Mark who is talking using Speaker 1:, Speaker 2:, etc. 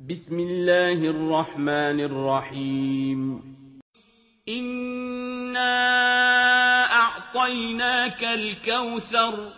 Speaker 1: بسم الله الرحمن الرحيم.
Speaker 2: إنا أعطيناك الكوثر.